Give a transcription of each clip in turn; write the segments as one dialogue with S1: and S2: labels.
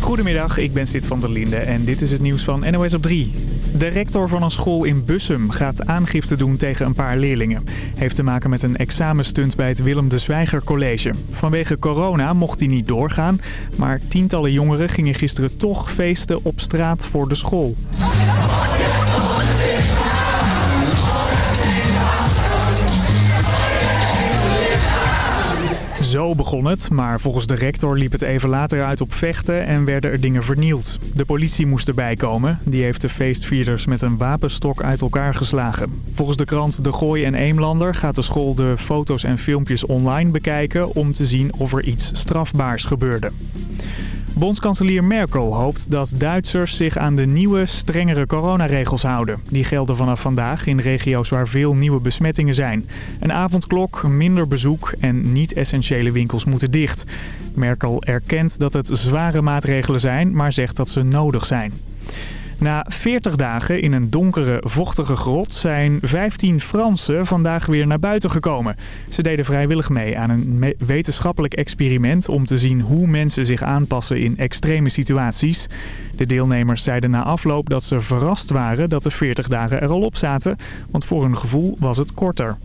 S1: Goedemiddag, ik ben Sid van der Linde en dit is het nieuws van NOS op 3. De rector van een school in Bussum gaat aangifte doen tegen een paar leerlingen. Heeft te maken met een examenstunt bij het Willem de Zwijger College. Vanwege corona mocht hij niet doorgaan, maar tientallen jongeren gingen gisteren toch feesten op straat voor de school. Begon het, maar volgens de rector liep het even later uit op vechten en werden er dingen vernield. De politie moest erbij komen. Die heeft de feestvierders met een wapenstok uit elkaar geslagen. Volgens de krant De Gooi en Eemlander gaat de school de foto's en filmpjes online bekijken om te zien of er iets strafbaars gebeurde. Bondskanselier Merkel hoopt dat Duitsers zich aan de nieuwe, strengere coronaregels houden. Die gelden vanaf vandaag in regio's waar veel nieuwe besmettingen zijn. Een avondklok, minder bezoek en niet-essentiële winkels moeten dicht. Merkel erkent dat het zware maatregelen zijn, maar zegt dat ze nodig zijn. Na 40 dagen in een donkere, vochtige grot zijn 15 Fransen vandaag weer naar buiten gekomen. Ze deden vrijwillig mee aan een wetenschappelijk experiment om te zien hoe mensen zich aanpassen in extreme situaties. De deelnemers zeiden na afloop dat ze verrast waren dat de 40 dagen er al op zaten, want voor hun gevoel was het korter.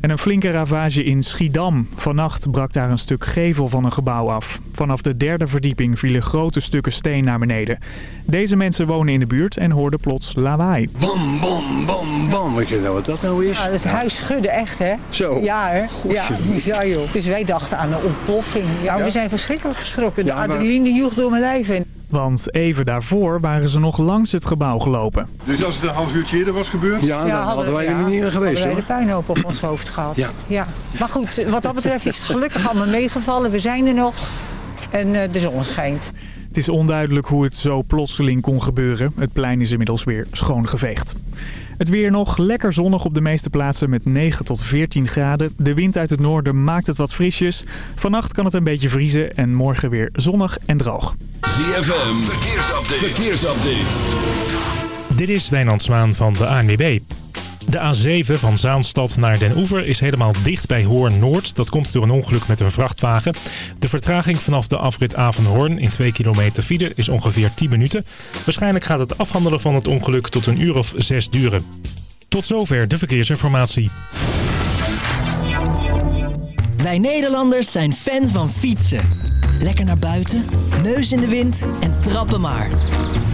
S1: En een flinke ravage in Schiedam. Vannacht brak daar een stuk gevel van een gebouw af. Vanaf de derde verdieping vielen grote stukken steen naar beneden. Deze mensen wonen in de buurt en hoorden plots lawaai.
S2: Bam, bam, bam, bam. Weet je nou wat dat nou is?
S3: Ja, het huis schudde echt, hè?
S2: Zo.
S3: Ja, hè? ja, bizar, joh. Dus wij dachten aan een ontploffing. Ja, we zijn verschrikkelijk geschrokken. De adrenaline joeg door mijn lijf in.
S1: Want even daarvoor waren ze nog langs het gebouw gelopen.
S4: Dus als het een half uurtje eerder was gebeurd?
S2: Ja, dan hadden, wij er niet meer geweest
S3: hadden
S2: wij
S3: de puinhoop op ons hoofd gehad. Ja. ja. Maar goed, wat dat betreft is het gelukkig allemaal meegevallen. We zijn er nog en uh, de zon schijnt.
S1: Het is onduidelijk hoe het zo plotseling kon gebeuren. Het plein is inmiddels weer schoongeveegd. Het weer nog lekker zonnig op de meeste plaatsen met 9 tot 14 graden. De wind uit het noorden maakt het wat frisjes. Vannacht kan het een beetje vriezen en morgen weer zonnig en droog.
S5: ZFM, verkeersupdate. verkeersupdate.
S6: Dit is Wijnand Zwaan van de ANWB. De A7 van Zaanstad naar Den Oever is helemaal dicht bij Hoorn-Noord. Dat komt door een ongeluk met een vrachtwagen. De vertraging vanaf de afrit Avenhoorn in 2 kilometer file is ongeveer 10 minuten. Waarschijnlijk gaat het afhandelen van het ongeluk tot een uur of 6 duren. Tot zover de verkeersinformatie.
S7: Wij Nederlanders zijn fan van fietsen. Lekker naar buiten, neus in de wind en trappen maar.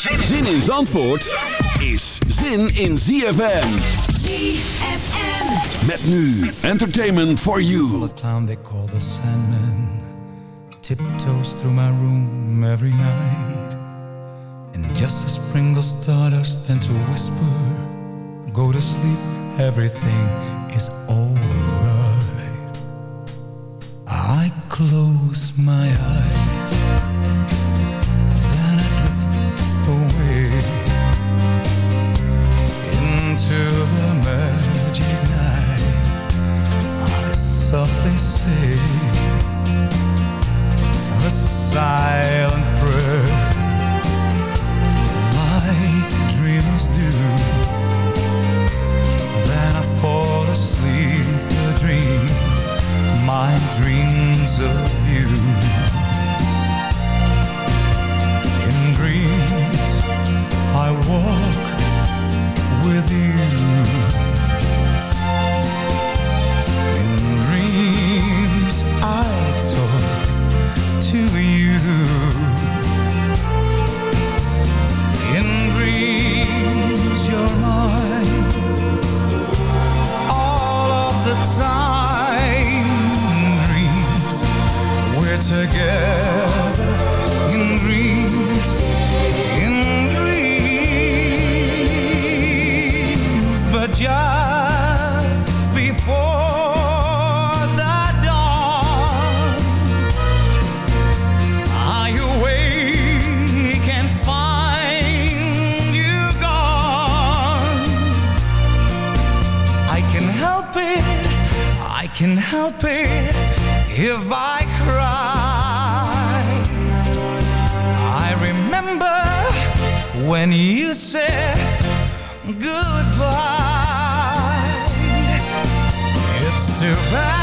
S5: Zin in Zandvoort is zin in ZFM.
S8: ZFM.
S5: Met nu Entertainment for You.
S9: A clown they call the Sandman tiptoes through my room every night. And just as sprinkle stardust and to whisper, go to sleep, everything is alright. I close my eyes, to the magic night, I softly say a silent prayer My dreamers do. Then I fall asleep to dream my dreams of you. In dreams, I walk with you. In dreams I talk to you. In dreams you're mine. All of the time. Dreams we're together. Just before the dawn. I awake and find you gone. I can help it, I can help it if I cry. I remember when you said goodbye.
S10: survive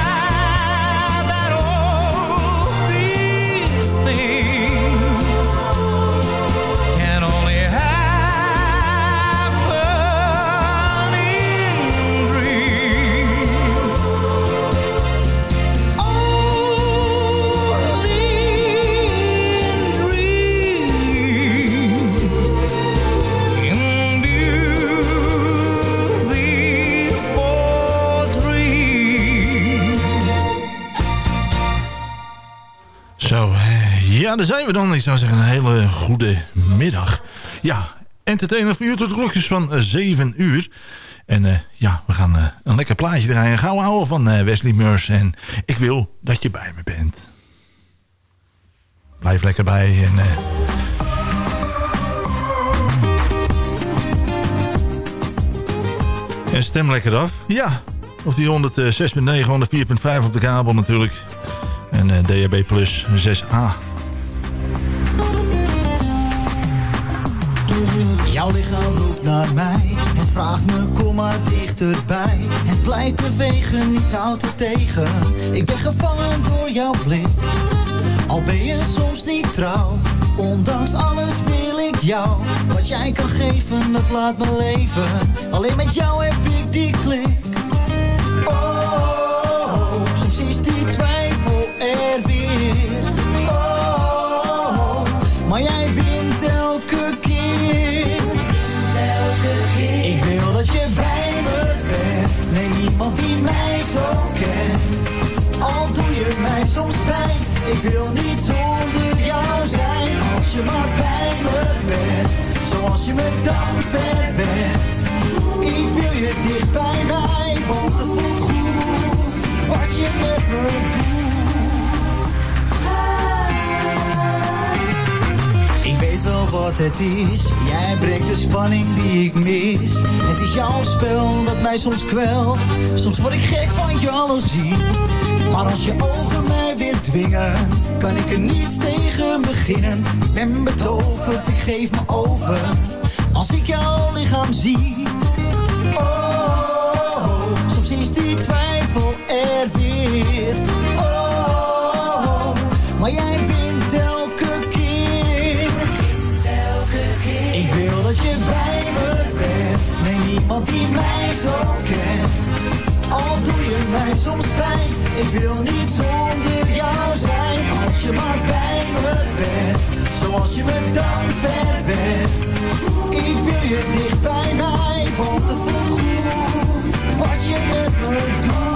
S10: ja, daar zijn we dan. Ik zou zeggen een hele goede middag. Ja, entertainer voor u tot de klokjes van eh, 7 uur. En eh, ja, we gaan eh, een lekker plaatje draaien. Gauw houden van eh, Wesley Murs. En ik wil dat je bij me bent. Blijf lekker bij. En, eh, en stem lekker af. Ja, op die 106.9, 104.5 op de kabel natuurlijk. En eh, DHB Plus 6A.
S8: Jouw lichaam roept naar mij. Het vraagt me, kom maar dichterbij. Het blijft bewegen, niets houdt het tegen. Ik ben gevangen door jouw blik. Al ben je soms niet trouw. Ondanks alles wil ik jou. Wat jij kan geven, dat laat me leven. Alleen met jou heb ik die klik. Ik wil niet zonder jou zijn. Als je maar bij me bent. Zoals je me dan verwendt. Ik wil je dicht bij mij. Want het voelt goed. Wat je met me doet. Ik weet wel wat het is. Jij brengt de spanning die ik mis. Het is jouw spel dat mij soms kwelt. Soms word ik gek van jaloezie. Maar als je ogen mij weer dwingen, kan ik er niets tegen beginnen. Ik ben betoverd, ik geef me over. Als ik jouw lichaam zie. Oh, soms is die twijfel er weer. Oh, maar jij wint elke keer. Ik wil dat je bij me bent. Nee, niemand die mij zo kent. Al doe je mij soms pijn. Ik wil niet zijn. Als je maar bij me bent. Zoals je me dan verwendt. Ik wil je dicht bij mij. Want het voelt goed. Wat je met me doet.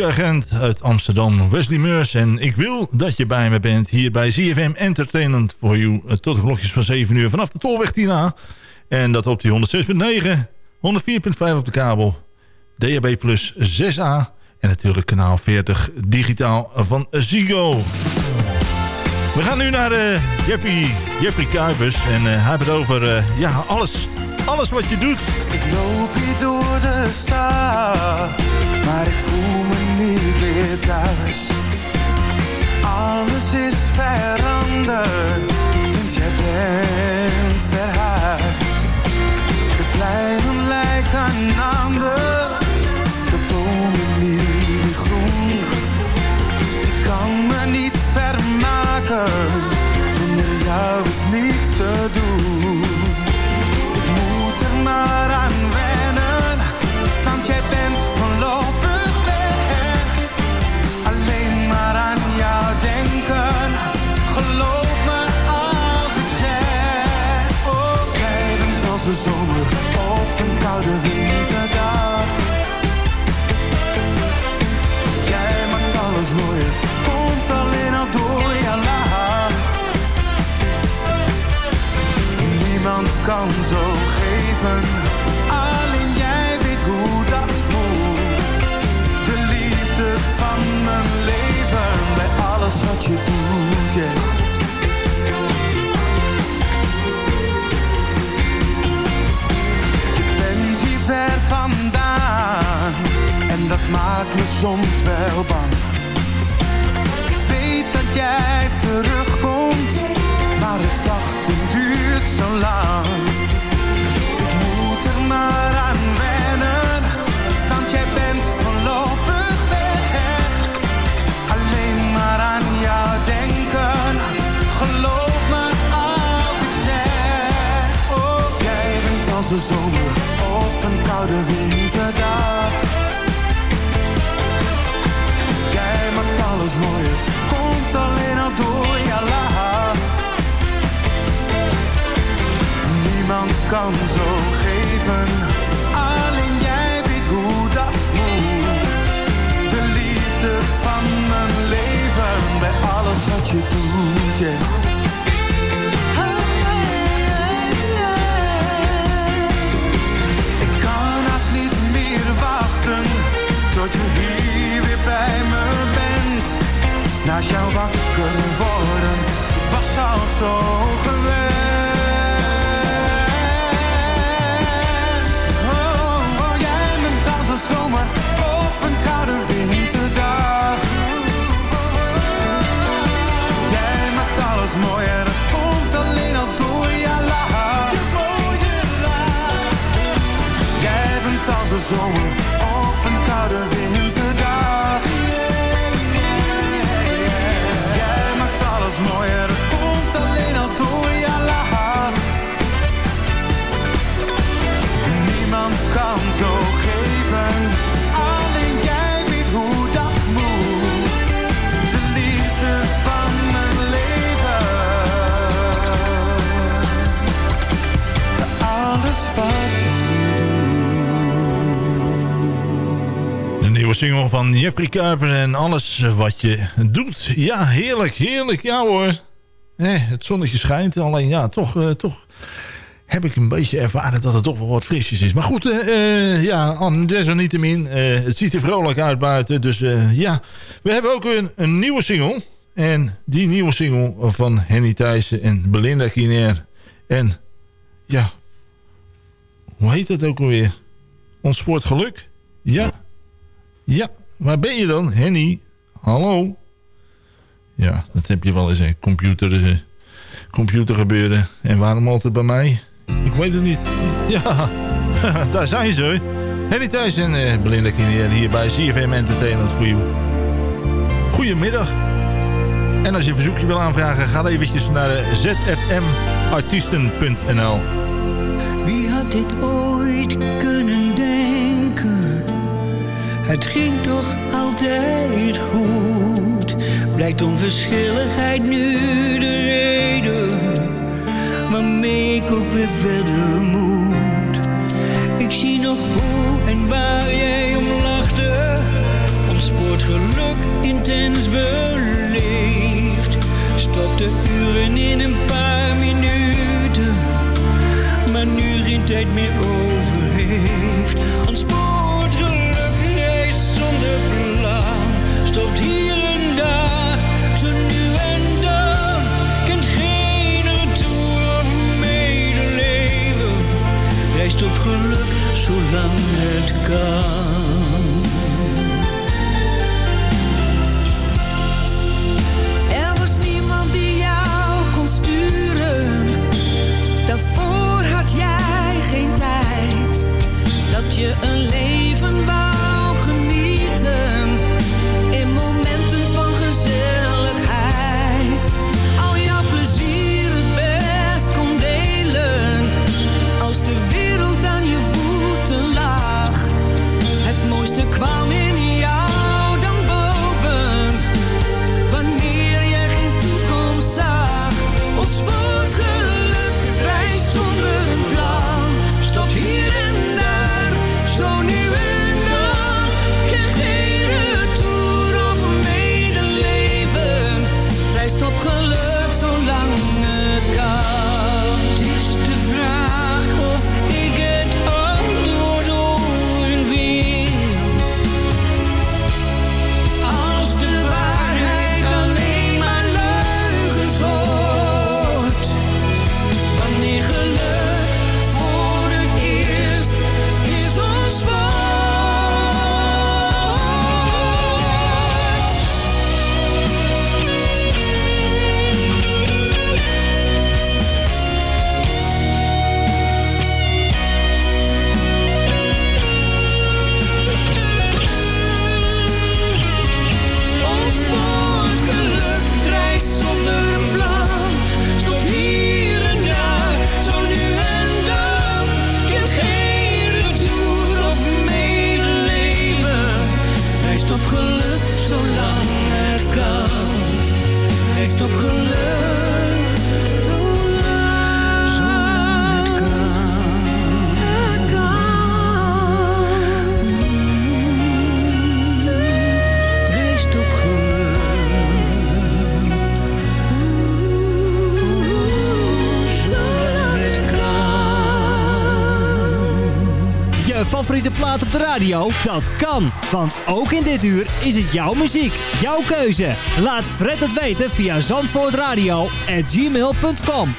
S10: Politieagent uit Amsterdam, Wesley Meurs. En ik wil dat je bij me bent hier bij ZFM Entertainment voor u eh, tot de klokjes van 7 uur vanaf de Tolweg Tina. En dat op die 106.9, 104.5 op de kabel, DAB plus 6A en natuurlijk kanaal 40 digitaal van Zigo. We gaan nu naar uh, Jeffrey, Jeffrey Kuipers en uh, hij heeft het over uh, ja, alles, alles wat je doet.
S11: Ik loop hier door de stad, maar ik voel me thuis. Alles is veranderd, sinds jij bent verhuisd. De pleinen lijken anders, de bomen niet groen. Ik kan me niet vermaken, zonder jou is niets te doen. Soms wel bang. Ik weet dat jij van
S10: Jeffrey Kuiper en alles wat je doet. Ja, heerlijk, heerlijk. Ja hoor. Eh, het zonnetje schijnt, alleen ja, toch, eh, toch heb ik een beetje ervaren dat het toch wel wat frisjes is. Maar goed, eh, eh, ja, desalniettemin, het ziet er vrolijk uit buiten. Dus ja, we hebben ook een, een nieuwe single. En die nieuwe single van Henny Thijssen en Belinda Kiner. En ja, hoe heet dat ook alweer? Ons sportgeluk? Ja. Ja, waar ben je dan? Henny, hallo? Ja, dat heb je wel eens, een computer, eh, computer gebeuren. En waarom altijd bij mij? Ik weet het niet. Ja, daar zijn ze. Henny Thijs en eh, Belinda hier bij CFM Entertainment jou. Goedemiddag. En als je een verzoekje wil aanvragen, ga eventjes naar eh, zfmartiesten.nl
S8: Wie had dit ooit kunnen? Het ging toch altijd goed. Blijkt onverschilligheid nu de reden waarmee ik ook weer verder moet. Ik zie nog hoe en waar jij om lachte. Ontspoort geluk intens beleefd. Stopte uren in een paar minuten, maar nu geen tijd meer over heeft Stopt hier en daar, zo nu en dan, kent geen toer of meedoleven. Reist op geluk, zolang het kan.
S11: Er was niemand die jou kon sturen. Daarvoor had jij geen tijd. Dat je een
S12: le. radio? Dat kan, want ook in dit uur is het jouw muziek, jouw keuze. Laat Fred het weten via zandvoortradio@gmail.com.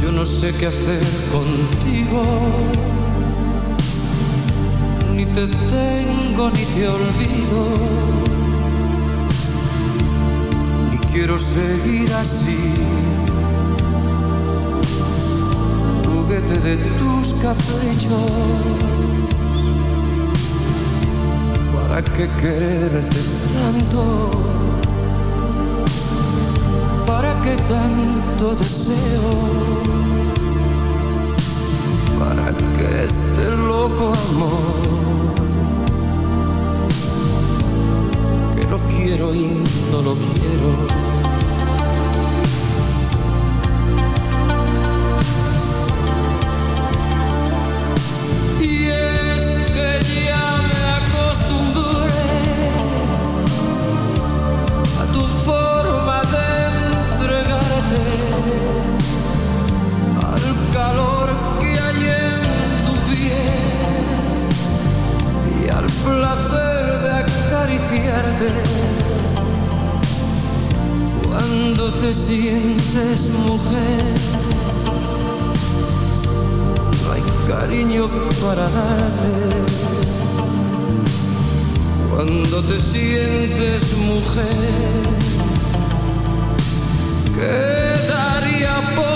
S13: Yo no sé qué hacer contigo te tengo ni te olvido. Y quiero seguir así, juguete de tus caprichos. ¿Para qué quererte tanto? ¿Para qué tanto deseo? para que este loco amor lo quiero y no lo quiero. acariciarte cuando te sientes mujer. No hay cariño para darte cuando te sientes mujer. Quedaría por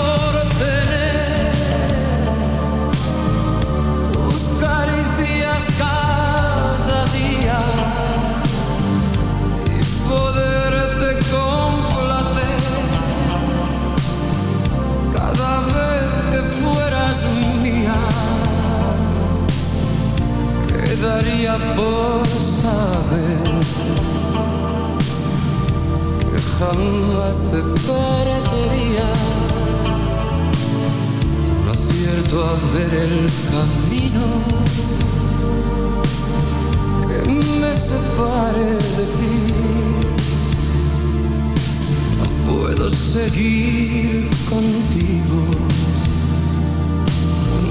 S13: daría por saber que jamás te perdería. No acierto a ver el camino que me separe de ti. No puedo seguir contigo,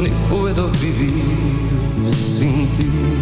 S13: ni puedo vivir sin ti.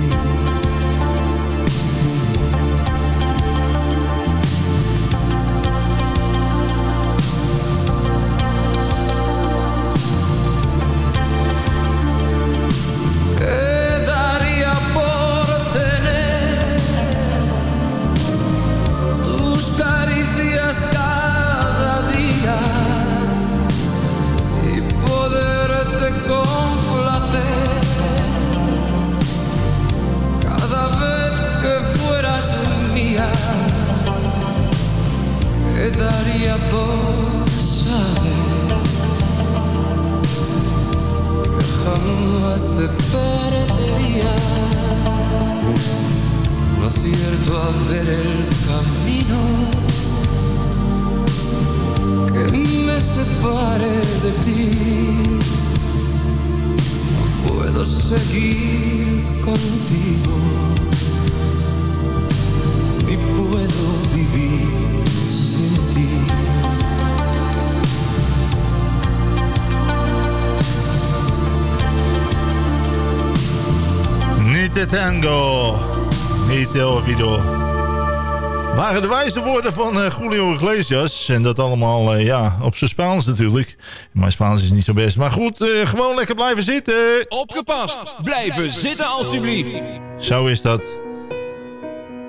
S10: Waren de wijze woorden van eh, Julio Iglesias. En dat allemaal eh, ja, op zijn Spaans natuurlijk. Mijn Spaans is niet zo best. Maar goed, eh, gewoon lekker blijven zitten.
S5: Opgepast! Blijven zitten alstublieft.
S10: Zo is dat.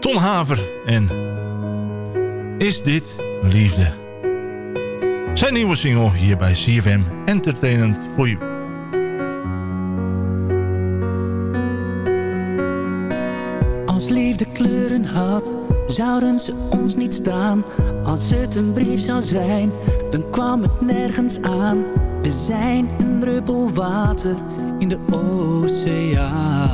S10: Ton Haver en Is dit liefde? Zijn nieuwe single hier bij CFM Entertainment for You.
S14: Als liefde kleuren had, zouden ze ons niet staan. Als het een brief zou zijn, dan kwam het nergens aan. We zijn een druppel water in de oceaan.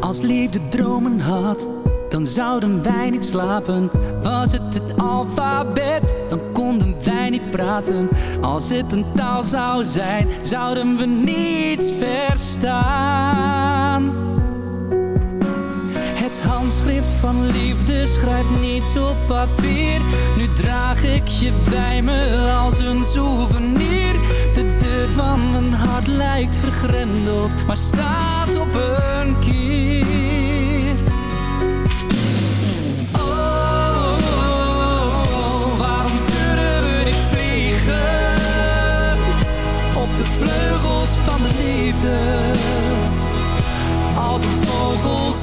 S14: Als liefde dromen had, dan zouden wij niet slapen. Was het het alfabet, dan konden wij niet praten. Als het een taal zou zijn, zouden we niets verstaan. Handschrift van liefde schrijft niets op papier. Nu draag ik je bij me als een souvenir. De deur van mijn hart lijkt vergrendeld, maar staat op een kier. Oh, waarom kunnen we niet vliegen op de vleugels van de liefde?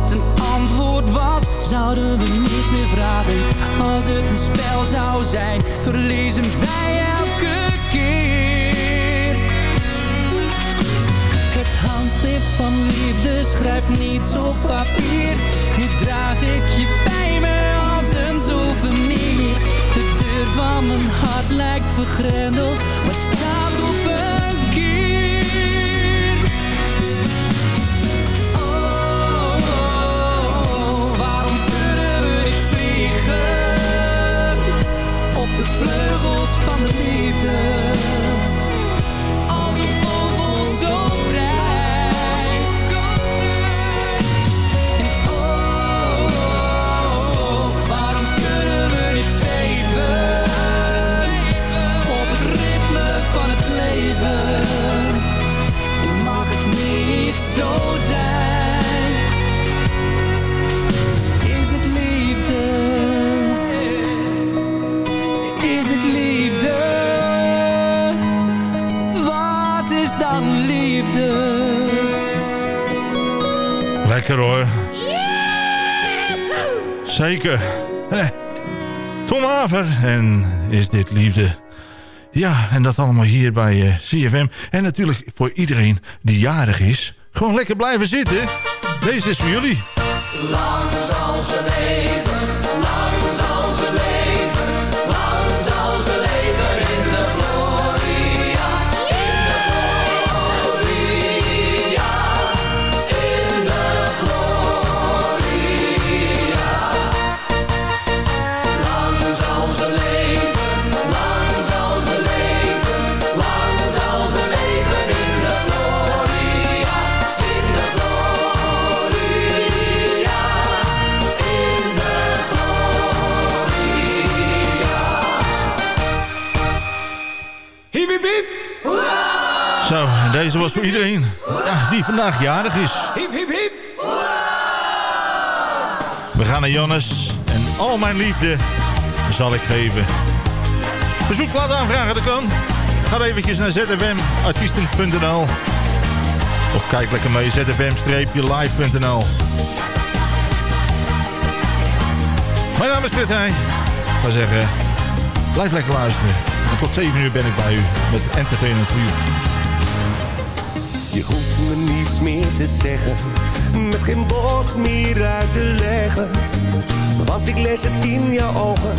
S14: het een antwoord was, zouden we niets meer vragen. Als het een spel zou zijn, verliezen wij elke keer. Het handschrift van liefde schrijft niets op papier. Nu draag ik je bij me als een souvenir. De deur van mijn hart lijkt vergrendeld, maar staat op vleugels van de liefde? lekker hoor.
S10: Zeker. Tom Haver. En is dit liefde? Ja, en dat allemaal hier bij eh, CFM. En natuurlijk voor iedereen die jarig is. Gewoon lekker blijven zitten. Deze is voor jullie.
S11: Lang zal ze leven.
S10: Zo, en deze was voor iedereen ja, die vandaag jarig is.
S11: Hiep, hiep, hiep.
S10: We gaan naar Jannes en al mijn liefde zal ik geven. Verzoekplaat aanvragen, dat kan. Ga eventjes naar zfmartiesten.nl Of kijk lekker mee, zfm-live.nl Mijn naam is Frit Heij. Ik ga zeggen, blijf lekker luisteren. En tot 7 uur ben ik bij u met Entertainment You.
S15: Je hoeft me niets meer te zeggen, met geen woord meer uit te leggen. Want ik lees het in jouw ogen,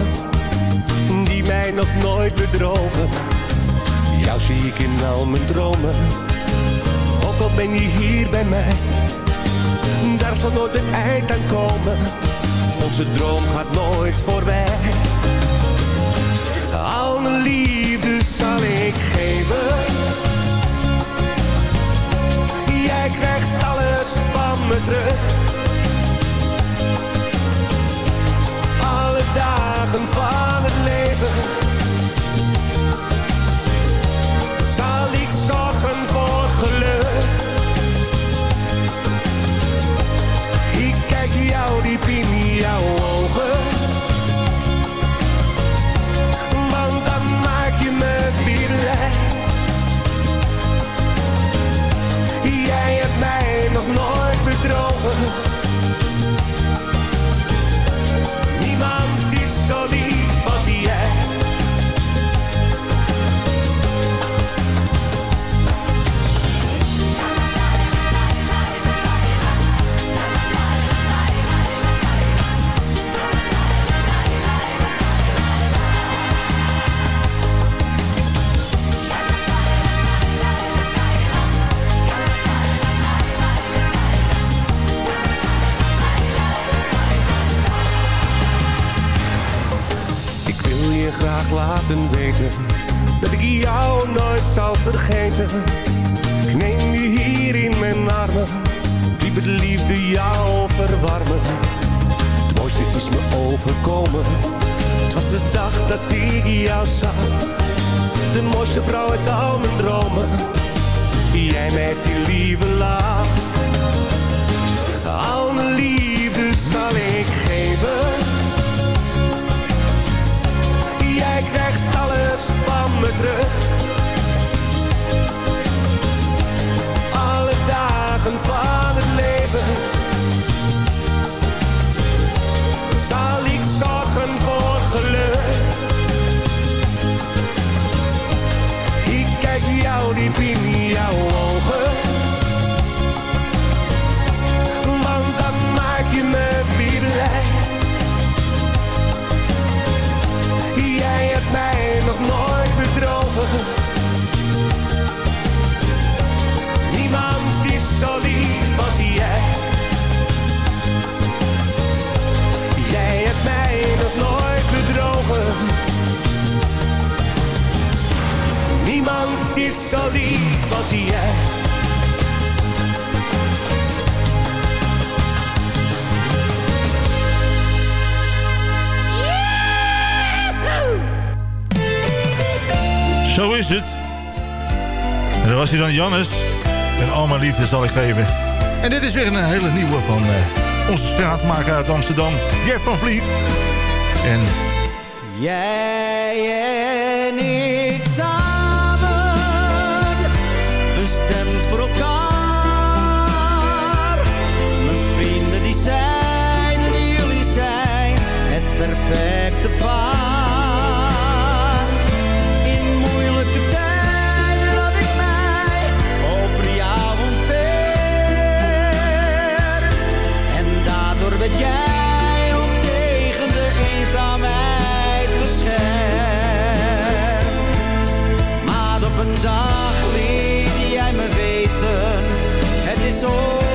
S15: die mij nog nooit bedrogen. Jou zie ik in al mijn dromen, ook al ben je hier bij mij. Daar zal nooit een eind aan komen, onze droom gaat nooit voorbij. Al mijn liefde zal ik geven. Van me terug. Alle dagen van het leven. Zo is het.
S10: En dan was hij dan Jannes. En al mijn liefde zal ik geven. En dit is weer een hele nieuwe van eh, onze straatmaker uit Amsterdam. Jeff van Vliet. En
S11: Jij en ik
S8: zo.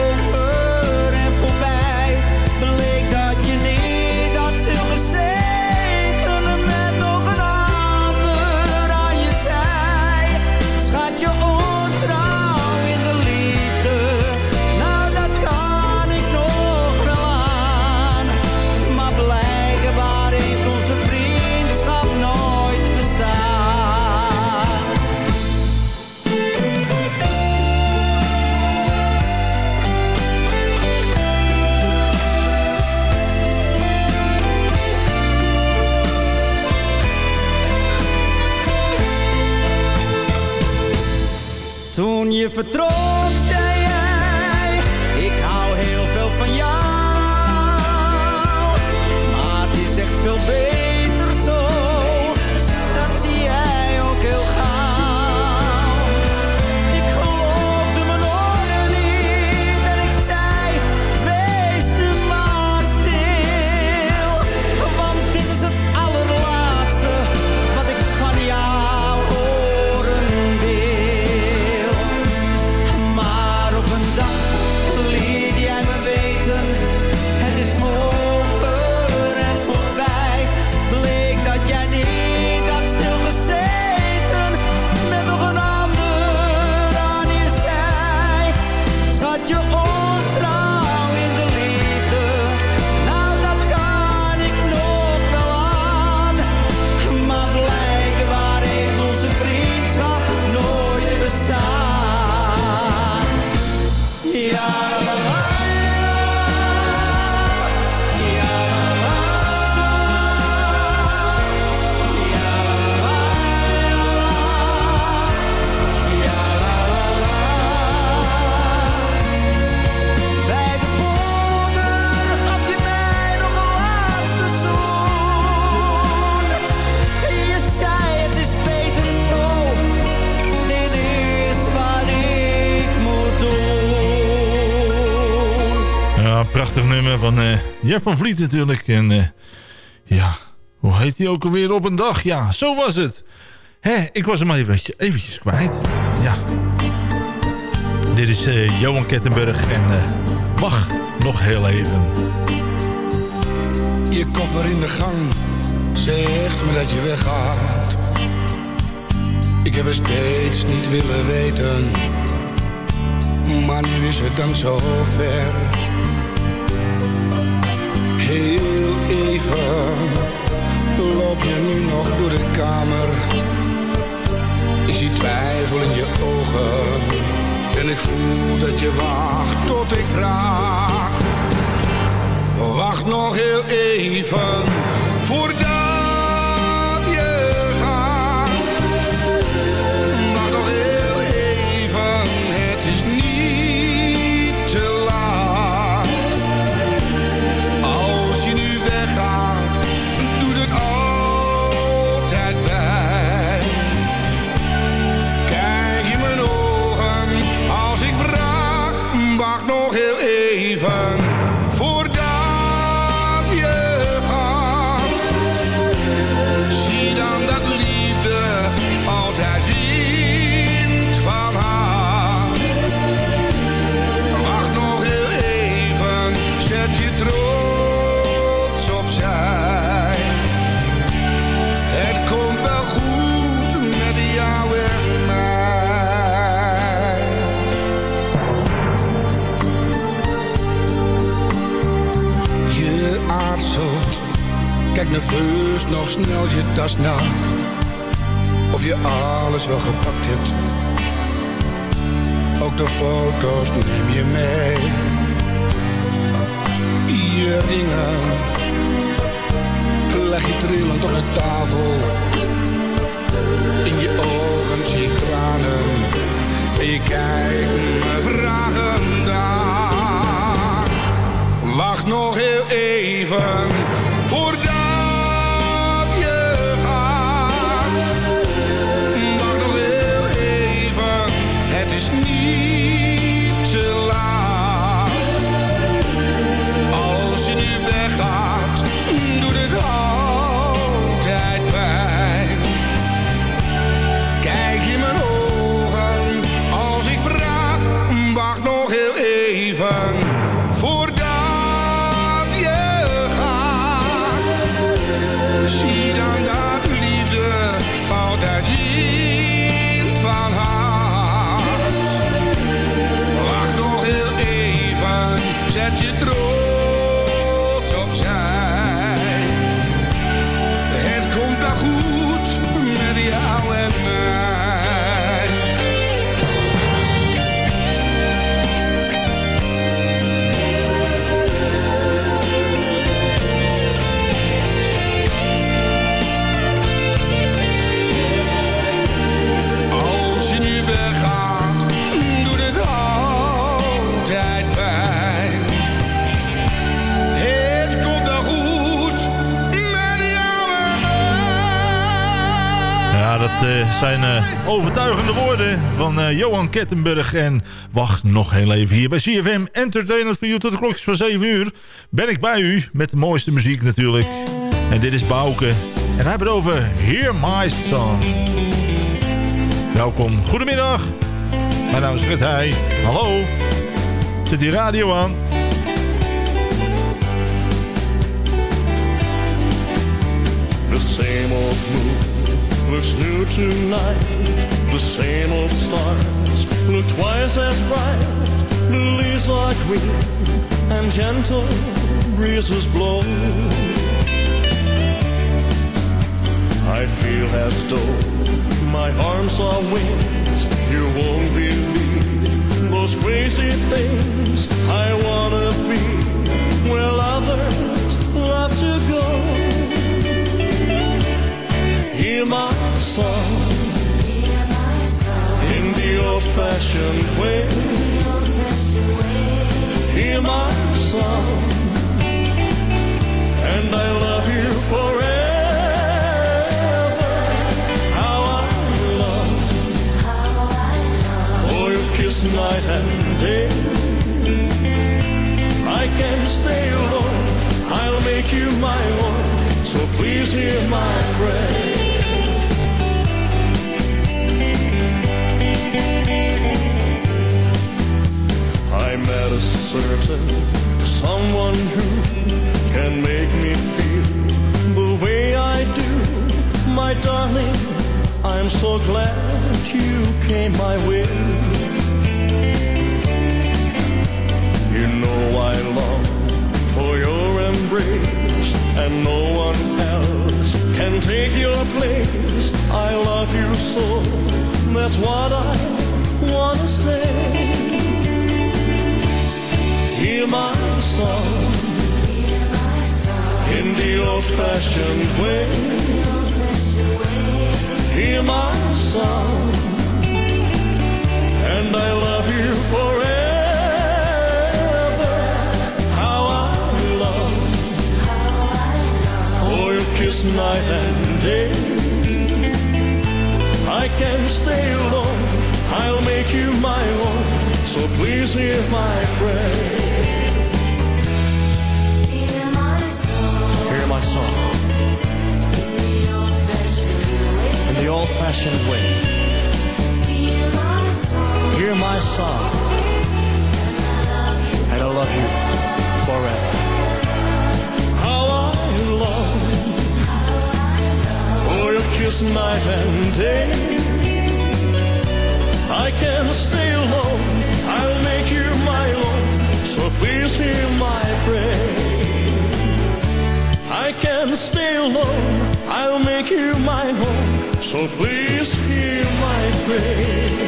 S10: Jeff van Vliet natuurlijk. En eh, ja, hoe heet hij ook alweer op een dag? Ja, zo was het. Hè, ik was hem even, eventjes kwijt. Ja. Dit is eh, Johan Kettenburg en eh, mag wacht nog heel even.
S16: Je koffer in de gang zegt me dat je weggaat. Ik heb het steeds niet willen weten, maar nu is het dan zo ver. ik voel dat je wacht tot ik vraag. Wacht nog heel even. nerveus nog snel je tas na. Of je alles wel gepakt hebt. Ook de foto's neem je mee. Je ringen leg je trillend op de tafel. In je ogen zie ik tranen. En je kijkt me vragen: aan. Wacht nog heel even.
S10: Van uh, Johan Kettenburg. En wacht nog heel even hier bij CFM Entertainment voor u tot de klokjes van 7 uur. Ben ik bij u met de mooiste muziek natuurlijk. En dit is Bouke. En hij heeft over Hear My Song. Welkom, goedemiddag. Mijn naam is Fred Heij. Hallo. Zit die radio aan?
S17: The same old looks new tonight. The same old stars look twice as bright. Leaves are green and gentle breezes blow. I feel as though my arms are wings. You won't believe those crazy things old-fashioned way. Hear my song, and I love you forever. How I love oh, for your kiss night and day. I can't stay alone. I'll make you my own. So please hear my prayer. I a certain someone who can make me feel the way I do. My darling, I'm so glad you came my way. You know I long for your embrace, and no one else can take your place. I love you so, that's what I wanna say hear my song in the old-fashioned way. Hear my song, and I love you forever. How I love for your kiss night and day. I can't stay alone. I'll make you my. So please hear my prayer. Hear my song in the old-fashioned way. Hear my song, and I love you forever. How I love for your kiss night and day. I can't stay alone. I'll make you my own. So please hear my prayer. I can't stay alone. I'll make you my home. So please hear my prayer.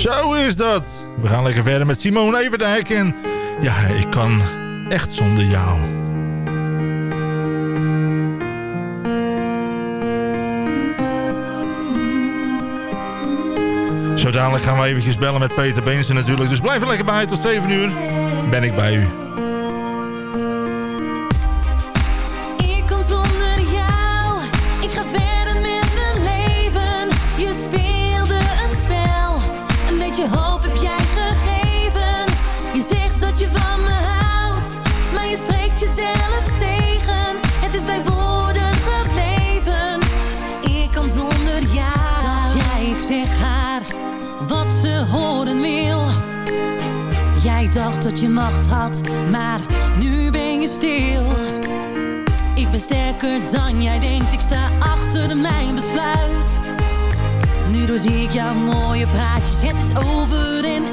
S10: Zo is dat. We gaan lekker verder met Simone Everdijk. En ja, ik kan echt zonder jou. Zo gaan we eventjes bellen met Peter Beensen natuurlijk. Dus blijf er lekker bij. Tot 7 uur ben ik bij u.
S18: Dat je macht had, maar nu ben je stil. Ik ben sterker dan jij denkt, ik sta achter mijn besluit. Nu doorzie ik jouw mooie praatjes, het is over en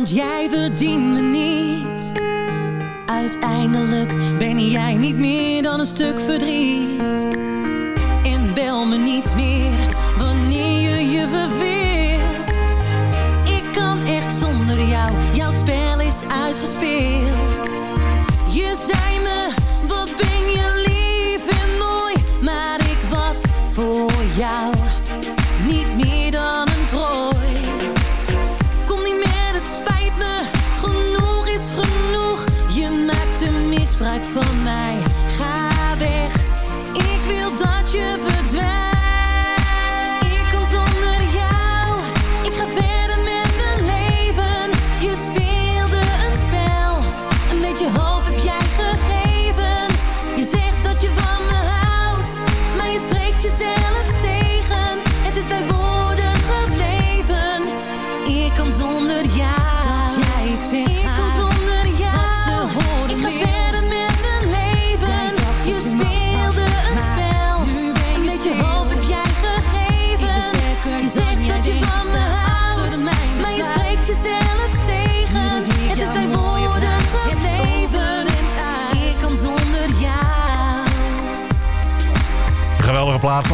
S18: want jij verdient me niet. Uiteindelijk ben jij niet meer dan een stuk verdriet.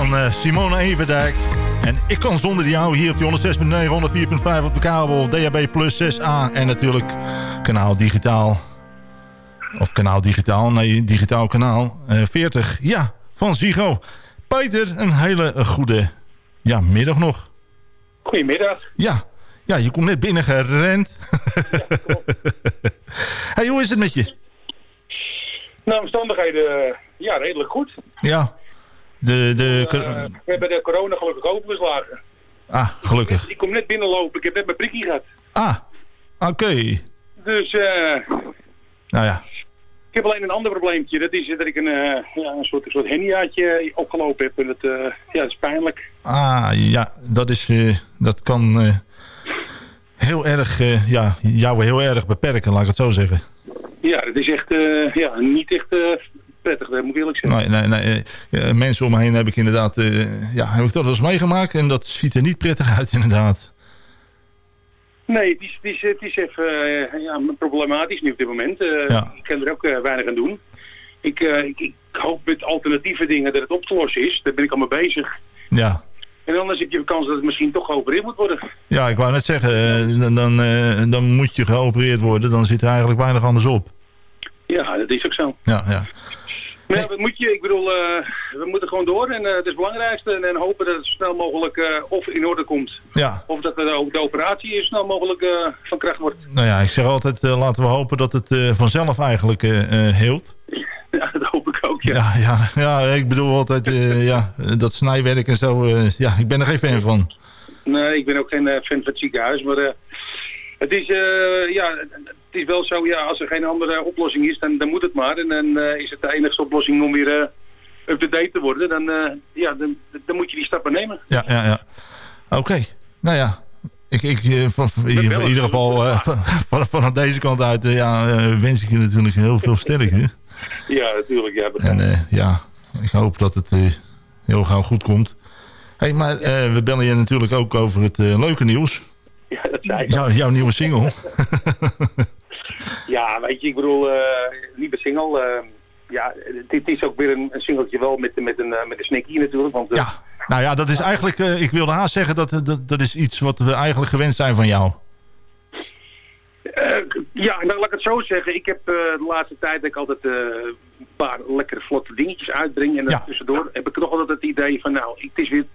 S18: Van
S10: eh, Simone Everdijk. En ik kan zonder jou hier op die 106.9, 104.5 op de kabel, DHB Plus 6A en natuurlijk kanaal digitaal. Of kanaal digitaal, nee, digitaal kanaal. eh, 40, ja, van Zigo. Peter, een hele goede ja, middag nog.
S19: Goedemiddag.
S10: Ja, ja je komt net binnen gerend. hey, hoe is het met je?
S19: Nou, omstandigheden, eh, ja, redelijk goed.
S10: Ja, de... de
S19: Eh, we hebben de corona gelukkig overgeslagen.
S10: ah, gelukkig.
S19: Ik kom net binnenlopen, ik heb net mijn prikkie gehad.
S10: Ah, oké.
S19: Dus, eh,
S10: Nou ja,
S19: ik heb alleen een ander probleempje. Dat is dat ik een, eh, ja, een soort, een soort henniaatje opgelopen heb. En dat, eh, ja, dat is pijnlijk.
S10: Ah, ja, dat, is, dat kan heel erg, ja, jou heel erg beperken, laat ik het zo zeggen.
S19: Ja, dat is echt, ja, niet echt prettig, dat moet ik eerlijk zeggen.
S10: Nee, nee, nee, eh, mensen om me heen heb ik inderdaad, eh, ja, heb ik dat wel eens meegemaakt en dat ziet er niet prettig uit inderdaad.
S19: Nee, het is, het is, het is even eh, ja, problematisch nu op dit moment. Eh,
S10: Ja.
S19: Ik kan er ook eh, weinig aan doen. Ik, eh, ik, ik hoop met alternatieve dingen dat het op te lossen is. Daar ben ik al mee bezig.
S10: Ja,
S19: En anders heb je de kans dat het misschien toch geopereerd moet worden.
S10: ja ik wou net zeggen, eh, dan, dan, eh, dan moet je geopereerd worden, dan zit er eigenlijk weinig anders op.
S19: Ja, dat is ook zo.
S10: Ja, ja.
S19: Maar ja, wat moet je? Ik bedoel, eh, we moeten gewoon door en eh, het is het belangrijkste. En, en hopen dat het zo snel mogelijk eh, of in orde komt.
S10: Ja.
S19: Of dat de, de operatie zo snel mogelijk van kracht wordt.
S10: Nou ja, ik zeg altijd, laten we hopen dat het vanzelf eigenlijk heelt.
S19: Ja, dat hoop ik ook, ja.
S10: Ja, ja, ja, ik bedoel altijd, ja, dat snijwerk en zo, ja, ik ben er geen fan van.
S19: Nee, ik ben ook geen fan van het ziekenhuis, maar het, is, eh, ja, het is wel zo, ja, als er geen andere oplossing is, dan, dan moet het maar. En dan eh, is het de enige oplossing om weer eh, up-to-date te worden. Dan, ja, dan, dan moet je die stappen nemen.
S10: Ja, ja, ja. Oké, nou ja. Ik, ik, in, ieder- geval eh, van, van, deze kant uit ja, wens ik je natuurlijk heel veel sterkte.
S19: Ja, natuurlijk, ja.
S10: En ja, ik hoop dat het heel gauw goed komt. hey, maar we bellen je natuurlijk ook over het leuke nieuws.
S19: Ja, dat zei.
S10: Jou, jouw nieuwe single.
S19: Ja, weet je, ik bedoel, eh lieve single. eh, ja, dit is ook weer een, een singeltje wel met, met, een, eh, met een snikkie natuurlijk. Want, eh,
S10: Nou ja, dat is eigenlijk, ik wilde haast zeggen, dat, dat, dat is iets wat we eigenlijk gewend zijn van jou.
S19: Eh, ja, nou, laat ik het zo zeggen. Ik heb de laatste tijd dat ik altijd een paar lekkere vlotte dingetjes uitbreng. En dan tussendoor heb ik toch altijd het idee van, nou, het is weer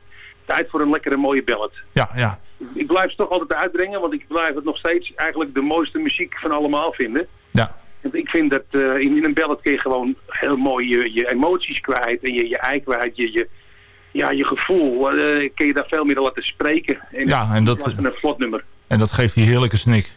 S19: tijd voor een lekkere mooie ballad.
S10: Ja, ja.
S19: Ik blijf ze toch altijd uitbrengen, want ik blijf het nog steeds eigenlijk de mooiste muziek van allemaal vinden.
S10: Ja.
S19: Want ik vind dat eh, in, in een ballad kun je gewoon heel mooi je, je emoties kwijt en je, je ei kwijt, je, je, ja, je gevoel. eh kun je daar veel meer laten spreken. En
S10: Ja, en dat-
S19: van een vlot nummer.
S10: En dat geeft die heerlijke snik.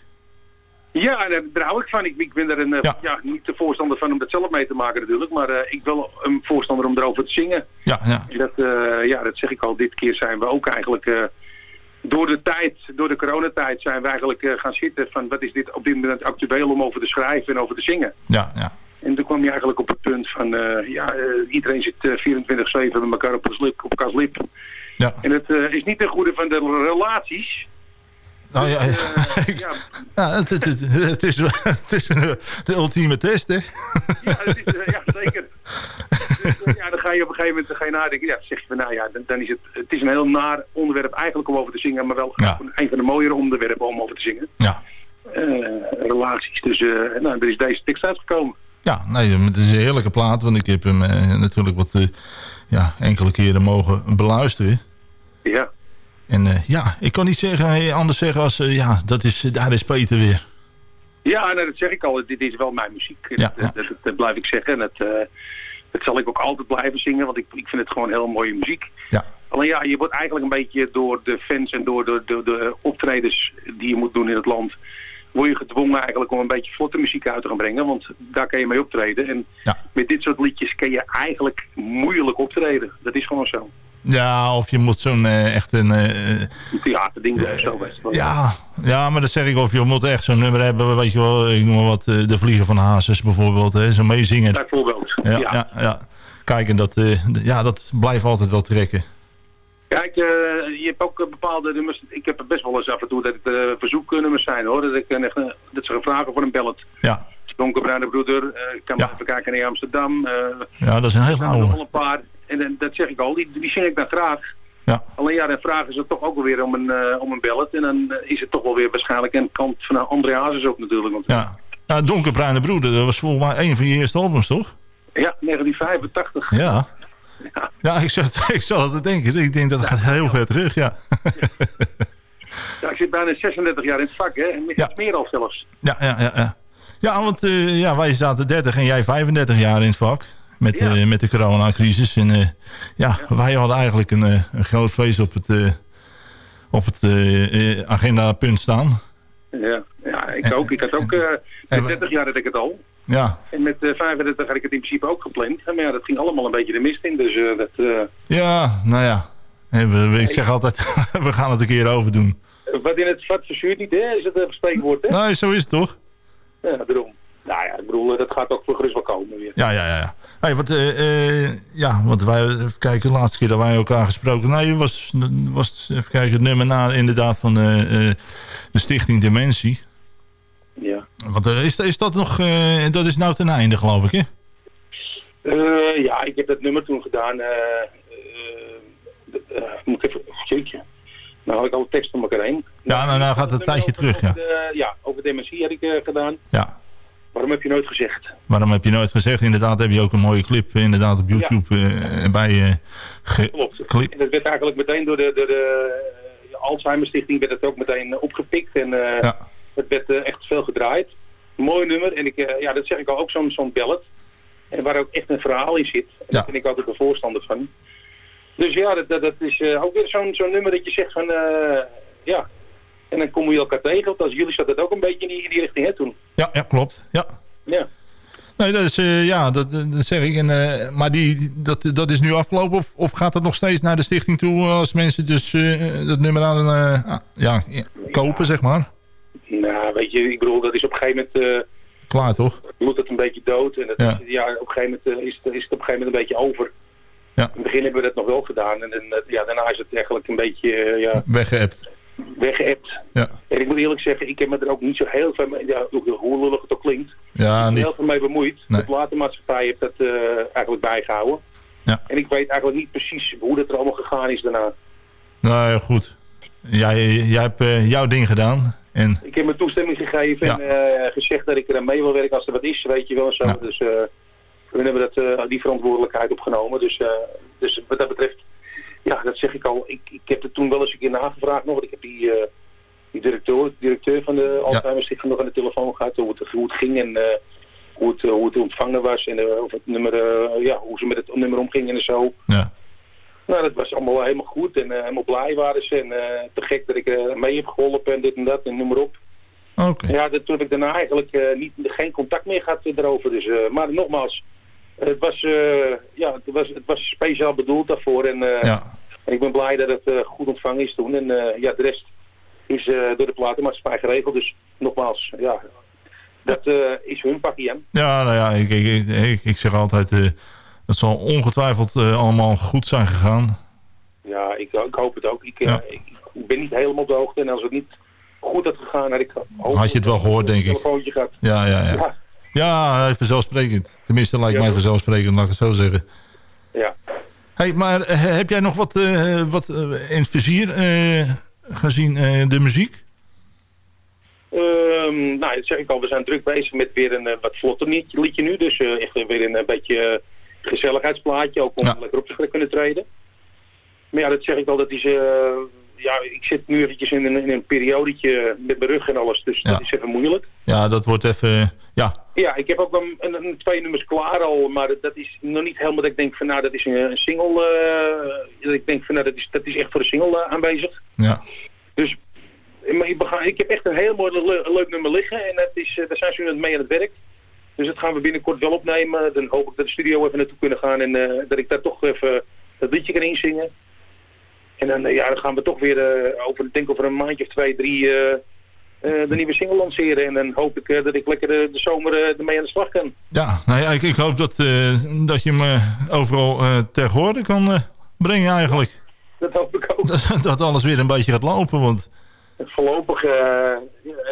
S19: Ja, daar, daar hou ik van. Ik, ik ben er een, eh,
S10: Ja.
S19: ja. niet de voorstander van om dat zelf mee te maken natuurlijk. Maar eh, ik ben een voorstander om erover te zingen.
S10: Ja, ja.
S19: En dat, eh, ja, dat zeg ik al. Dit keer zijn we ook eigenlijk... door de tijd, door de coronatijd zijn we eigenlijk eh, gaan zitten van... wat is dit op dit moment actueel om over te schrijven en over te zingen.
S10: Ja, ja.
S19: En toen kwam je eigenlijk op het punt van... eh, ja, eh, iedereen zit eh, 24-7 met elkaar op elkaars lip. Op elkaars lip.
S10: Ja.
S19: En het is niet ten goede van de relaties...
S10: Nou ja, ja, het, het, het, het is, het is de ultieme test, hè?
S19: Ja, dat is, ja zeker. Ja, dan ga je op een gegeven moment ga je nadenken. Ja, dan zeg je van nou ja, dan, dan is het, het is een heel naar onderwerp eigenlijk om over te zingen, maar wel een van de mooiere onderwerpen om over te zingen.
S10: Ja.
S19: Eh, relaties. Dus eh, nou, er is deze tekst uitgekomen.
S10: Ja, nee, het is een heerlijke plaat, want ik heb hem eh, natuurlijk wat ja, enkele keren mogen beluisteren.
S19: Ja.
S10: En ja, ik kan niet zeggen, anders zeggen als, ja, dat is, daar is Peter weer.
S19: Ja, nou, dat zeg ik al. Dit is wel mijn muziek.
S10: Ja,
S19: dat, dat, dat blijf ik zeggen. En dat, eh, dat zal ik ook altijd blijven zingen, want ik, ik vind het gewoon heel mooie muziek.
S10: Ja.
S19: Alleen ja, je wordt eigenlijk een beetje door de fans en door de, de, de optredens die je moet doen in het land... word je gedwongen eigenlijk om een beetje vlotte muziek uit te gaan brengen. Want daar kan je mee optreden. En met dit soort liedjes kan je eigenlijk moeilijk optreden. Dat is gewoon zo.
S10: Ja, of je moet zo'n eh, echt een... eh,
S19: Een theaterding zo. Wel.
S10: ja, ja, maar dat zeg ik. Of je moet echt zo'n nummer hebben, weet je wel. Ik noem maar wat, eh, De Vliegen van Hazes bijvoorbeeld. Zo meezingen.
S19: Bijvoorbeeld.
S10: Ja,
S19: ja.
S10: ja. Ja, Kijk, en dat, ja, dat blijft altijd wel trekken.
S19: Kijk, je hebt ook bepaalde nummers. Ik heb er best wel eens af en toe dat het verzoeknummers zijn hoor. Dat, ik, dat ze vragen voor een ballet.
S10: Ja.
S19: Donkerbruine broeder, ik kan even kijken naar Amsterdam.
S10: Ja, dat is een heel
S19: nog
S10: oude.
S19: wel een paar. En dat zeg ik al, die, die zing ik dan graag.
S10: Ja.
S19: Alleen ja, dan vragen ze toch ook wel weer om een, eh, om een ballet. En dan eh, is het toch wel weer waarschijnlijk een kant van André Hazes ook natuurlijk. Want,
S10: Ja. ja Donkerbruine Broeder, dat was volgens mij een van je eerste albums, toch?
S19: ja, 1985.
S10: Ja. Ja, ik zat, ik zat het te denken. Ik denk dat het gaat heel ver terug, ja.
S19: Ja, ik zit bijna 36 jaar in het vak, hè. En meer al zelfs.
S10: Ja, ja, ja. Ja, ja want eh, ja, wij zaten 30 en jij 35 jaar in het vak. Met, eh, met de coronacrisis. En eh, ja, wij hadden eigenlijk een, eh, een groot feest op het, op het agendapunt staan.
S19: Ja, ja ik ook. Ik had ook, met 30 jaar had ik het al.
S10: Ja,
S19: En met eh 35 had ik het in principe ook gepland. Maar ja, dat ging allemaal een beetje de mist in. Dus dat...
S10: ja nou ja. We- ik zeg altijd, we gaan het een keer overdoen.
S19: wat in het vat verzuurt niet, hè? Is het een spreekwoord, hè?
S10: Nee, zo is het toch?
S19: Ja, daarom. Nou ja, ik bedoel, eh, dat gaat ook voor gerust wel komen weer.
S10: Ja, ja, ja. Hey, wat, eh, eh, ja, want wij, even kijken, de laatste keer dat wij elkaar gesproken... Nee, was, was even kijken, het nummer na inderdaad van de Stichting Dementie.
S19: Ja.
S10: Want is, is dat nog, dat is nou ten einde geloof ik, hè?
S19: Ja, ik heb dat nummer toen gedaan. moet ik even... Jeetje. Nou had ik al tekst om elkaar heen.
S10: Ja, nou, nou gaat het een tijdje terug, ja.
S19: Ja, over dementie had ik gedaan.
S10: Ja.
S19: Waarom heb je nooit gezegd?
S10: Waarom heb je nooit gezegd? Inderdaad heb je ook een mooie clip eh, inderdaad op YouTube eh, bij eh
S19: Klopt.
S10: clip.
S19: En dat werd eigenlijk meteen door de, door de eh, Alzheimer Stichting werd het ook meteen opgepikt. En eh, het werd echt veel gedraaid. Mooi nummer. En ik, ja, dat zeg ik al, ook zo'n zo'n ballad. En waar ook echt een verhaal in zit. En Daar ben ik altijd een voorstander van. Dus ja, dat, dat, dat is ook weer zo'n zo'n nummer dat je zegt van... ja, en dan komen we elkaar tegen. Want als jullie zat het ook een beetje in die, in die richting, hè, toen.
S10: Ja, ja, klopt. Ja.
S19: Ja.
S10: Nee, dat is, eh, ja, dat, zeg ik. En, eh, maar die, dat, dat is nu afgelopen of, of gaat dat nog steeds naar de stichting toe als mensen dus eh, dat nummer aan ah, ja, kopen, zeg maar?
S19: Nou, weet je, ik bedoel, dat is op een gegeven moment...
S10: Klaar, toch?
S19: bloedt het een beetje dood. En dat
S10: Ja.
S19: is, ja, op een gegeven moment is, het, is het op een gegeven moment een beetje over.
S10: Ja.
S19: In het begin hebben we dat nog wel gedaan. En, en, ja, daarna is het eigenlijk een beetje ja,
S10: Weggeëpt.
S19: Weggeëpt.
S10: Ja.
S19: En ik moet eerlijk zeggen, ik heb me er ook niet zo heel veel mee... Ja, hoe lullig het ook klinkt.
S10: Ja,
S19: niet heel veel mee bemoeid.
S10: Nee.
S19: De platenmaatschappij heeft dat eh, eigenlijk bijgehouden.
S10: Ja.
S19: En ik weet eigenlijk niet precies hoe dat er allemaal gegaan is daarna.
S10: Nou ja, goed. Jij, jij hebt eh, jouw ding gedaan. En
S19: Ik heb mijn toestemming gegeven
S10: Ja.
S19: en eh, gezegd dat ik er aan mee wil werken als er wat is, weet je wel. Zo.
S10: Ja.
S19: Dus we hebben dat, die verantwoordelijkheid opgenomen. Dus, dus wat dat betreft, ja, dat zeg ik al. Ik, ik heb het toen wel eens een keer nagevraagd nog. Want ik heb die, eh, die directeur, directeur van de Alzheimer Stichting nog aan de telefoon gehad. Hoe het, hoe het ging en eh, hoe, het, eh, hoe het ontvangen was. En of het nummer, ja, hoe ze met het nummer omgingen en zo.
S10: Ja.
S19: Nou, dat was allemaal helemaal goed en helemaal blij waren ze. En te gek dat ik mee heb geholpen en dit en dat en noem maar op. Ja, dat, toen heb ik daarna eigenlijk niet, geen contact meer gehad erover. Dus, maar nogmaals, het was, eh, ja, het, was, het was speciaal bedoeld daarvoor. En, eh,
S10: Ja.
S19: en ik ben blij dat het eh, goed ontvangen is toen. En ja, de rest is door de platenmaatschappij geregeld. Dus nogmaals, ja, dat is hun pakje aan.
S10: Ja, nou ja, ik, ik, ik, zeg altijd, het zal ongetwijfeld allemaal goed zijn gegaan.
S19: Ja, ik, ik hoop het ook. Ik, ik, ik ben niet helemaal op de hoogte. En als het niet goed had gegaan, had ik
S10: Had je het wel gehoord, denk ik.
S19: telefoontje gehad.
S10: Ja, ja, ja.
S19: Ja.
S10: Ja, vanzelfsprekend. Tenminste, lijkt
S19: Ja,
S10: mij vanzelfsprekend, laat ik het zo zeggen.
S19: Ja.
S10: Hey, maar eh, heb jij nog wat, eh, wat eh, in het vizier gezien eh, de muziek?
S19: Ehm, nou, dat zeg ik al, we zijn druk bezig met weer een wat vlotter liedje, liedje nu. Dus echt weer een, beetje gezelligheidsplaatje, ook om lekker op te kunnen treden. Maar ja, dat zeg ik al, dat is... ja, ik zit nu eventjes in een, in een periodetje met mijn rug en alles, dus dat is even moeilijk.
S10: Ja, dat wordt even... Ja,
S19: Ja, ik heb ook een, een, een twee nummers klaar al, maar dat, is nog niet helemaal dat ik denk van nou, dat is een, een single. eh, dat ik denk van nou, dat is, dat is echt voor de single eh, aanwezig.
S10: ja.
S19: Dus maar ik, bega- ik heb echt een heel mooi le- leuk nummer liggen en dat is, eh, daar zijn ze nu mee aan het werk. Dus dat gaan we binnenkort wel opnemen. Dan hoop ik dat de studio even naartoe kunnen gaan en dat ik daar toch even dat liedje kan inzingen. En dan, ja, dan gaan we toch weer eh, over, denk over een maandje of twee, drie eh, eh, de nieuwe single lanceren. En dan hoop ik dat ik lekker de, de zomer ermee aan de slag kan.
S10: Ja, nou ja, ik, ik hoop dat, dat je me overal ter kan brengen eigenlijk.
S19: Dat hoop ik ook.
S10: Dat, dat alles weer een beetje gaat lopen, want...
S19: Voorlopig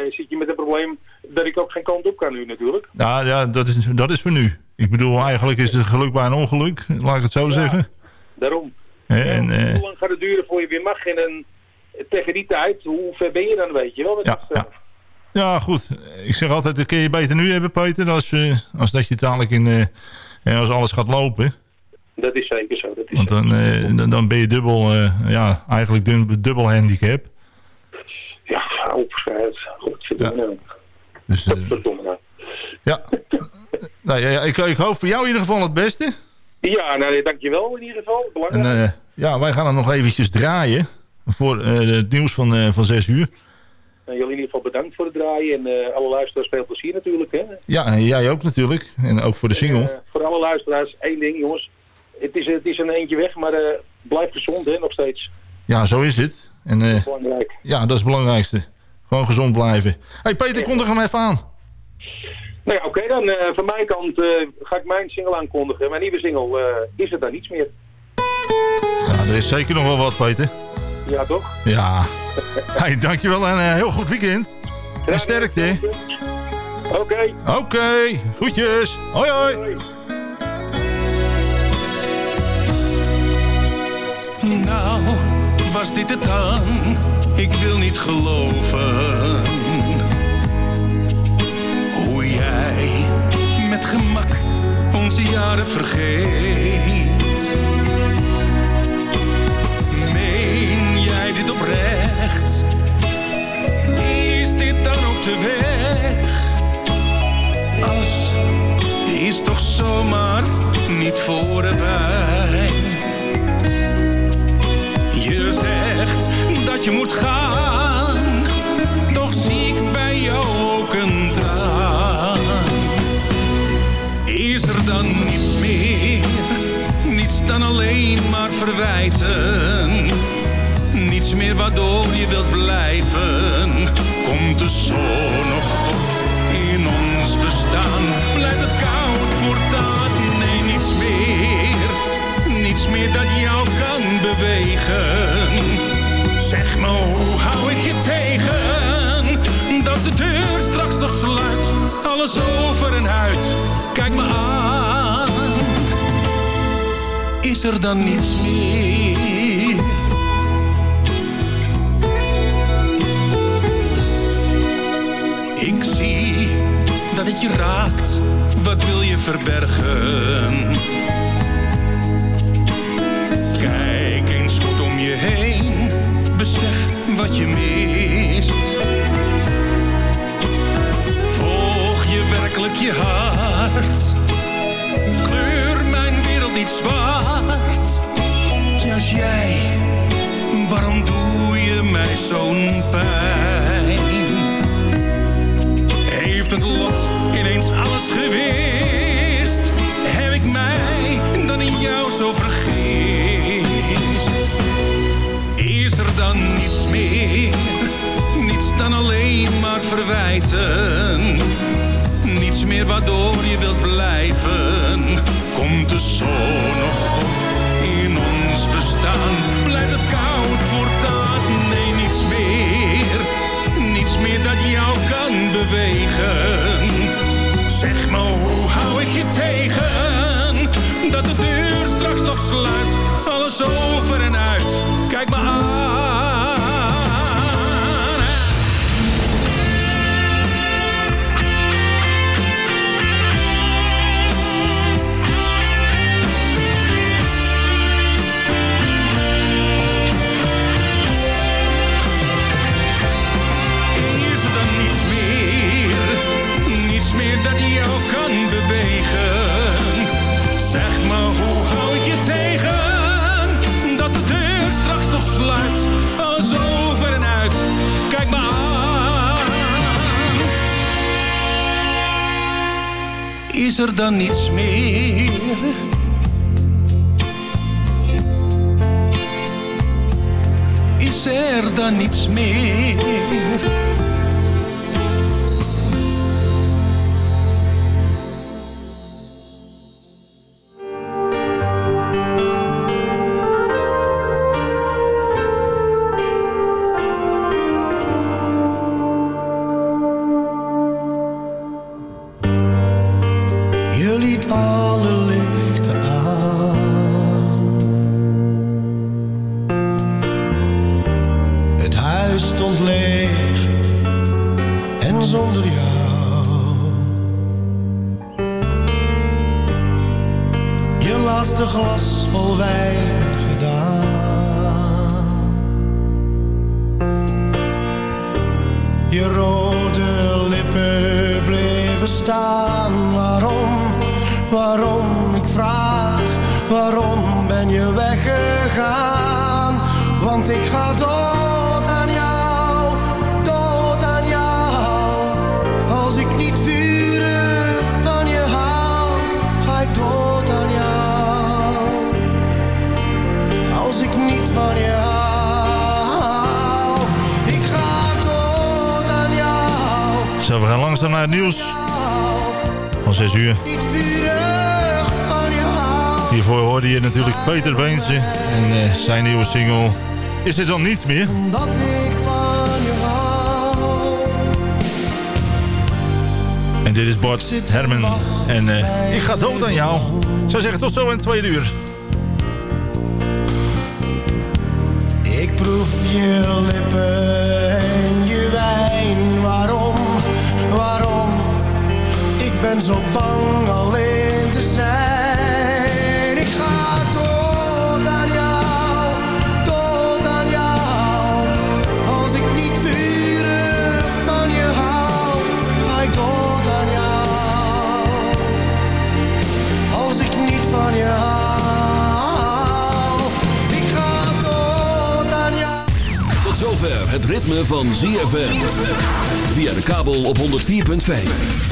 S19: zit je met het probleem dat ik ook geen kant op kan nu natuurlijk.
S10: Ja, ja dat, is, dat is voor nu. Ik bedoel, eigenlijk is het geluk bij een ongeluk, laat ik het zo zeggen.
S19: Daarom.
S10: Hè, en, eh,
S19: Hoe lang gaat het duren voor je weer mag? En tegen die tijd, hoe ver ben je dan, weet je wel?
S10: Ja,
S19: eh,
S10: ja, goed. Ik zeg altijd, dat kun je beter nu hebben, Peter, als, eh, als dat je dadelijk in... ja, als alles gaat lopen.
S19: Dat is zeker zo. Dat is
S10: Want dan, dan, dan ben je dubbel, ja, eigenlijk dubbel handicap.
S19: Ja, opgeschreven. Godverdomme nou.
S10: Dus,
S19: nou.
S10: ja. nou, ja, ja, ik, ik hoop voor jou in ieder geval het beste.
S19: Ja, nou, dankjewel in ieder geval.
S10: En
S19: Belangrijk.
S10: Ja, wij gaan hem nog eventjes draaien. Voor eh, het nieuws van, eh, van 6 uur.
S19: En jullie in ieder geval bedankt voor het draaien. En eh, alle luisteraars veel plezier natuurlijk. Hè?
S10: Ja, en jij ook natuurlijk. En ook voor de single.
S19: Eh, voor alle luisteraars, één ding jongens. Het is, het is een eentje weg, maar eh, blijf gezond hè, nog steeds.
S10: Ja, zo is het. En, eh,
S19: Belangrijk.
S10: ja, dat is het belangrijkste. Gewoon gezond blijven. hey Peter, kondig hem even aan.
S19: Nou ja, oké dan. eh, van mijn kant eh, ga ik mijn single aankondigen. Mijn nieuwe single eh, is het dan niets meer.
S10: Ja, er is zeker nog wel wat, Peter.
S19: Ja, toch?
S10: Ja. hey, dankjewel en een heel goed weekend. En sterkte.
S19: Oké.
S10: Oké, groetjes. Hoi hoi.
S20: Nou, was dit het dan? Ik wil niet geloven. Hoe jij met gemak onze jaren vergeet. Is dit dan ook de weg? Als is toch zomaar niet voorbij. Je zegt dat je moet gaan, toch zie ik bij jou ook een traan. Is er dan niets meer, niets dan alleen maar verwijten? Niets meer waardoor je wilt blijven? Komt de zon nog in ons bestaan? Blijft het koud voortaan? Nee, niets meer, niets meer dat jou kan bewegen. Zeg me, hoe hou ik je tegen? Dat de deur straks nog sluit, alles over en uit. Kijk me aan, is er dan niets meer? Ik zie dat het je raakt, wat wil je verbergen? Kijk eens goed om je heen, besef wat je mist. Volg je werkelijk je hart, kleur mijn wereld niet zwart. Juist jij, waarom doe je mij zo'n pijn? Het lot ineens alles gewist? Heb ik mij dan in jou zo vergist? Is er dan niets meer? Niets dan alleen maar verwijten? Niets meer waardoor je wilt blijven? Komt de zon nog op in ons bestaan? Blijft het koud bewegen. Zeg me, hoe hou ik je tegen? Dat de deur straks nog sluit, alles over en uit. Kijk me aan. Is er dan niets meer? Is er dan niets meer?
S21: Laatste glas vol wijn gedaan. Je rode lippen bleven staan. Waarom, waarom, ik vraag, waarom ben je weggegaan? Want ik ga dood
S10: Langzaam naar het nieuws. Van 6 uur. Hiervoor hoorde je natuurlijk Peter Beense. En eh, zijn nieuwe single Is dit dan niet meer?
S21: Dat ik van je hou.
S10: En dit is Bart Herman. En eh, ik ga dood aan jou. Ik zou zeggen tot zo in het tweede uur.
S21: Ik proef je lippen ben zo bang alleen te zijn. Ik ga dood aan jou, dood aan jou. Als ik niet vurig van je hou, ga ik dood aan jou. Als ik niet van je hou, ik ga dood aan jou.
S5: Tot zover het ritme van ZFM. Via de kabel op 104.5.